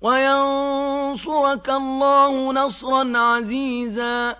وَيَنصُرَكَ اللَّهُ نَصْرًا عَزِيزًا